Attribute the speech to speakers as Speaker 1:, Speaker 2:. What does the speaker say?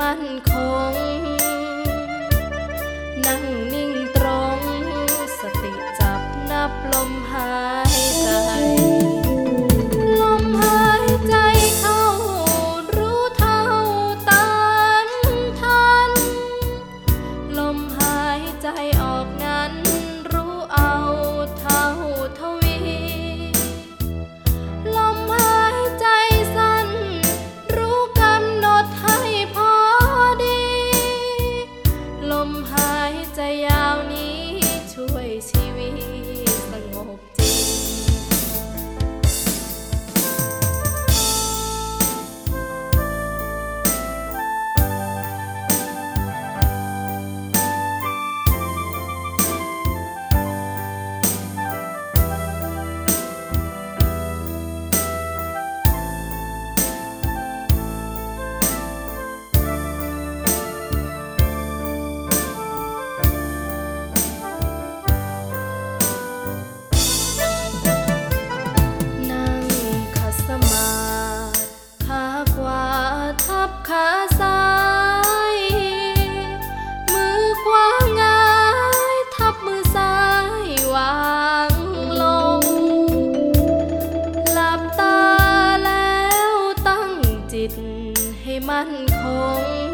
Speaker 1: มั่นคง นั่งนิ่งตรง สติจับนับลมหายใจลมหายใจเข้ารู้เท่าตามทัน ลมหายใจออกนั้น มั่นคง